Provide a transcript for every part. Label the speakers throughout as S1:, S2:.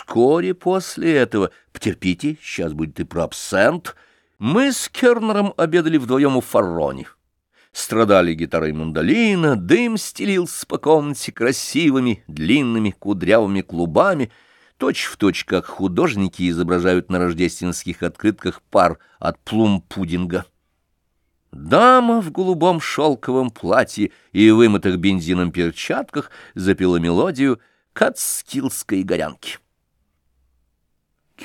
S1: Вскоре после этого, потерпите, сейчас будет и про абсент, мы с Кернером обедали вдвоем у Фаррони. Страдали гитарой мандолина, дым стелился по комнате красивыми, длинными, кудрявыми клубами, точь-в-точь, точь, как художники изображают на рождественских открытках пар от плум-пудинга. Дама в голубом шелковом платье и вымытых бензином перчатках запела мелодию кацкилской горянки.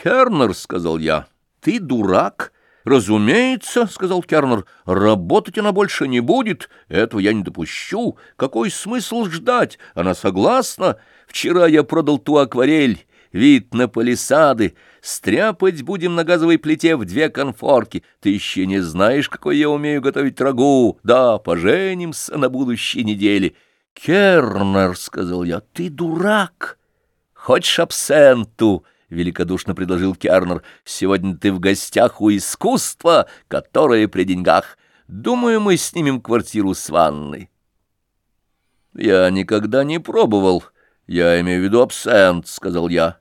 S1: «Кернер», — сказал я, — «ты дурак». «Разумеется», — сказал Кернер, — «работать она больше не будет, этого я не допущу. Какой смысл ждать? Она согласна. Вчера я продал ту акварель, вид на палисады. Стряпать будем на газовой плите в две конфорки. Ты еще не знаешь, какой я умею готовить рагу. Да, поженимся на будущей неделе». «Кернер», — сказал я, — «ты дурак. Хочешь абсенту?» — великодушно предложил Кернер. — Сегодня ты в гостях у искусства, которое при деньгах. Думаю, мы снимем квартиру с ванной. Я никогда не пробовал. Я имею в виду абсент, — сказал я.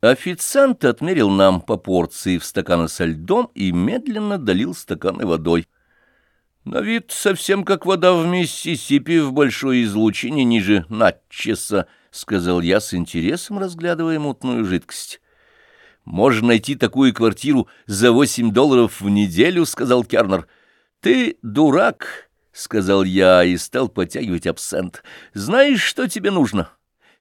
S1: Официант отмерил нам по порции в стаканы со льдом и медленно долил стаканы водой. На вид совсем как вода в Миссисипи в большой излучине ниже Натчеса, — сказал я с интересом, разглядывая мутную жидкость. «Можно найти такую квартиру за восемь долларов в неделю», — сказал Кернер. «Ты дурак», — сказал я и стал подтягивать абсент. «Знаешь, что тебе нужно?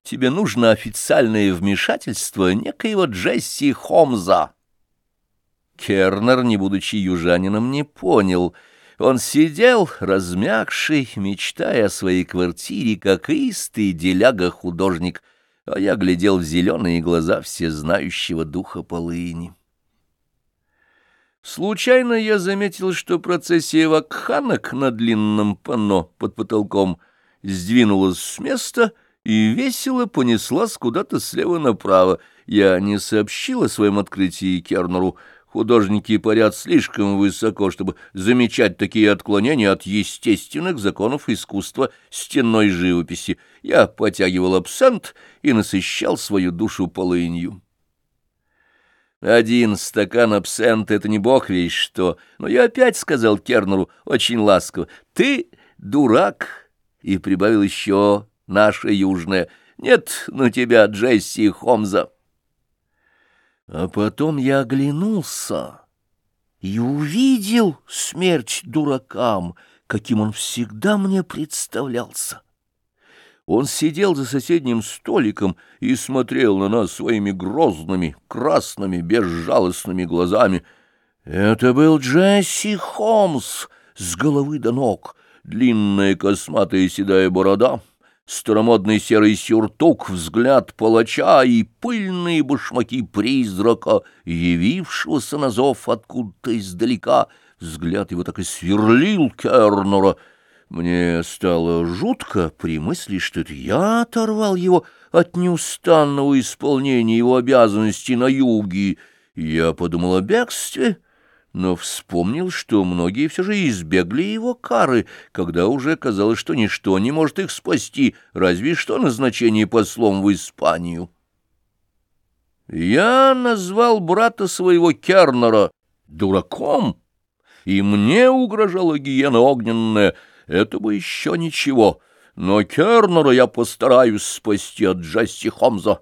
S1: Тебе нужно официальное вмешательство некоего Джесси Хомза». Кернер, не будучи южанином, не понял — он сидел, размягший, мечтая о своей квартире, как истый деляга-художник, а я глядел в зеленые глаза всезнающего духа полыни. Случайно я заметил, что процессия вакханок на длинном панно под потолком сдвинулась с места и весело понеслась куда-то слева направо. Я не сообщил о своем открытии Кернеру, Художники парят слишком высоко, чтобы замечать такие отклонения от естественных законов искусства стенной живописи. Я потягивал абсент и насыщал свою душу полынью. Один стакан абсента — это не бог весь что, но я опять сказал Кернеру очень ласково, «Ты дурак!» и прибавил еще «наша южная». «Нет на тебя, Джесси Хомза!» А потом я оглянулся и увидел смерть дуракам, каким он всегда мне представлялся. Он сидел за соседним столиком и смотрел на нас своими грозными, красными, безжалостными глазами. Это был Джесси Холмс с головы до ног, длинная косматая седая борода — старомодный серый сюртук, взгляд палача и пыльные башмаки призрака, явившегося на зов откуда-то издалека. Взгляд его так и сверлил Кернера. Мне стало жутко при мысли, что это я оторвал его от неустанного исполнения его обязанностей на юге. Я подумал о бегстве — но вспомнил, что многие все же избегли его кары, когда уже казалось, что ничто не может их спасти, разве что назначение послом в Испанию. Я назвал брата своего Кернера дураком, и мне угрожала гиена огненная. Это бы еще ничего, но Кернера я постараюсь спасти от Джасси Хомза.